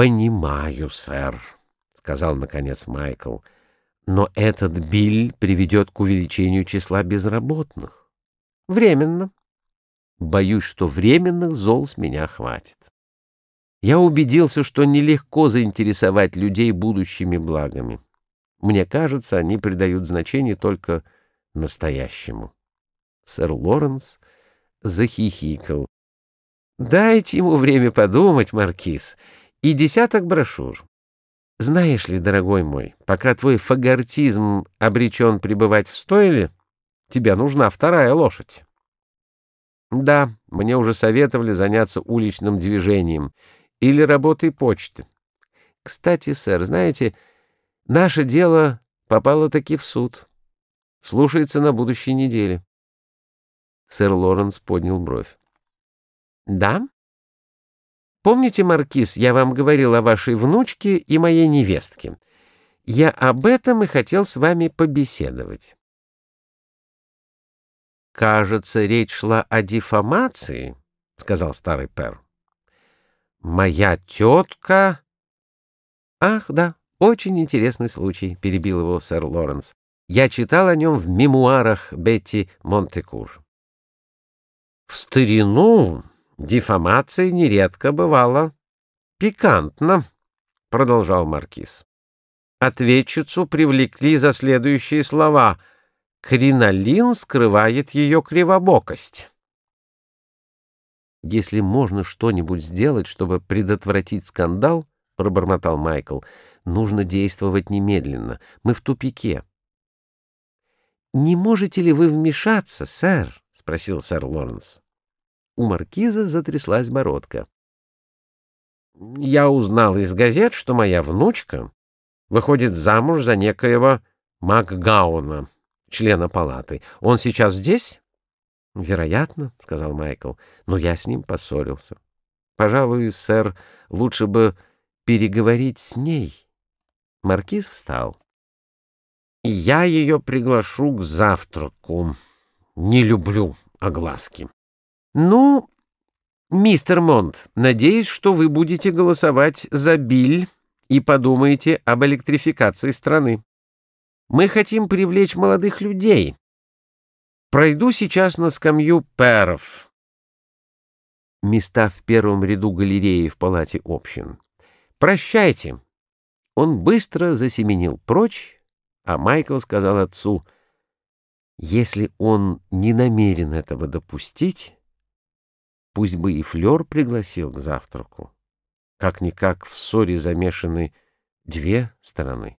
«Понимаю, сэр», — сказал наконец Майкл, — «но этот биль приведет к увеличению числа безработных». «Временно». «Боюсь, что временных зол с меня хватит». Я убедился, что нелегко заинтересовать людей будущими благами. Мне кажется, они придают значение только настоящему. Сэр Лоренс захихикал. «Дайте ему время подумать, Маркиз, и десяток брошюр. Знаешь ли, дорогой мой, пока твой фагортизм обречен пребывать в стойле, тебе нужна вторая лошадь». «Да, мне уже советовали заняться уличным движением или работой почты. Кстати, сэр, знаете, наше дело попало-таки в суд. Слушается на будущей неделе». Сэр Лоренс поднял бровь. «Да? Помните, Маркиз, я вам говорил о вашей внучке и моей невестке? Я об этом и хотел с вами побеседовать». «Кажется, речь шла о дефамации», — сказал старый пер. «Моя тетка...» «Ах, да, очень интересный случай», — перебил его сэр Лоренс. «Я читал о нем в мемуарах Бетти Монтекур». В старину дефамация нередко бывала пикантна, — продолжал Маркиз. Ответчицу привлекли за следующие слова «Кринолин скрывает ее кривобокость». «Если можно что-нибудь сделать, чтобы предотвратить скандал, — пробормотал Майкл, — нужно действовать немедленно. Мы в тупике». «Не можете ли вы вмешаться, сэр?» — спросил сэр Лоренс. У маркиза затряслась бородка. «Я узнал из газет, что моя внучка выходит замуж за некоего Макгауна, члена палаты. Он сейчас здесь?» «Вероятно», — сказал Майкл, — «но я с ним поссорился. Пожалуй, сэр, лучше бы переговорить с ней». Маркиз встал. «Я ее приглашу к завтраку. Не люблю огласки. Ну, мистер Монт, надеюсь, что вы будете голосовать за Биль и подумаете об электрификации страны. Мы хотим привлечь молодых людей. Пройду сейчас на скамью перов. Места в первом ряду галереи в палате общин. Прощайте. Он быстро засеменил прочь, а Майкл сказал отцу, если он не намерен этого допустить, пусть бы и Флёр пригласил к завтраку. Как-никак в ссоре замешаны две стороны.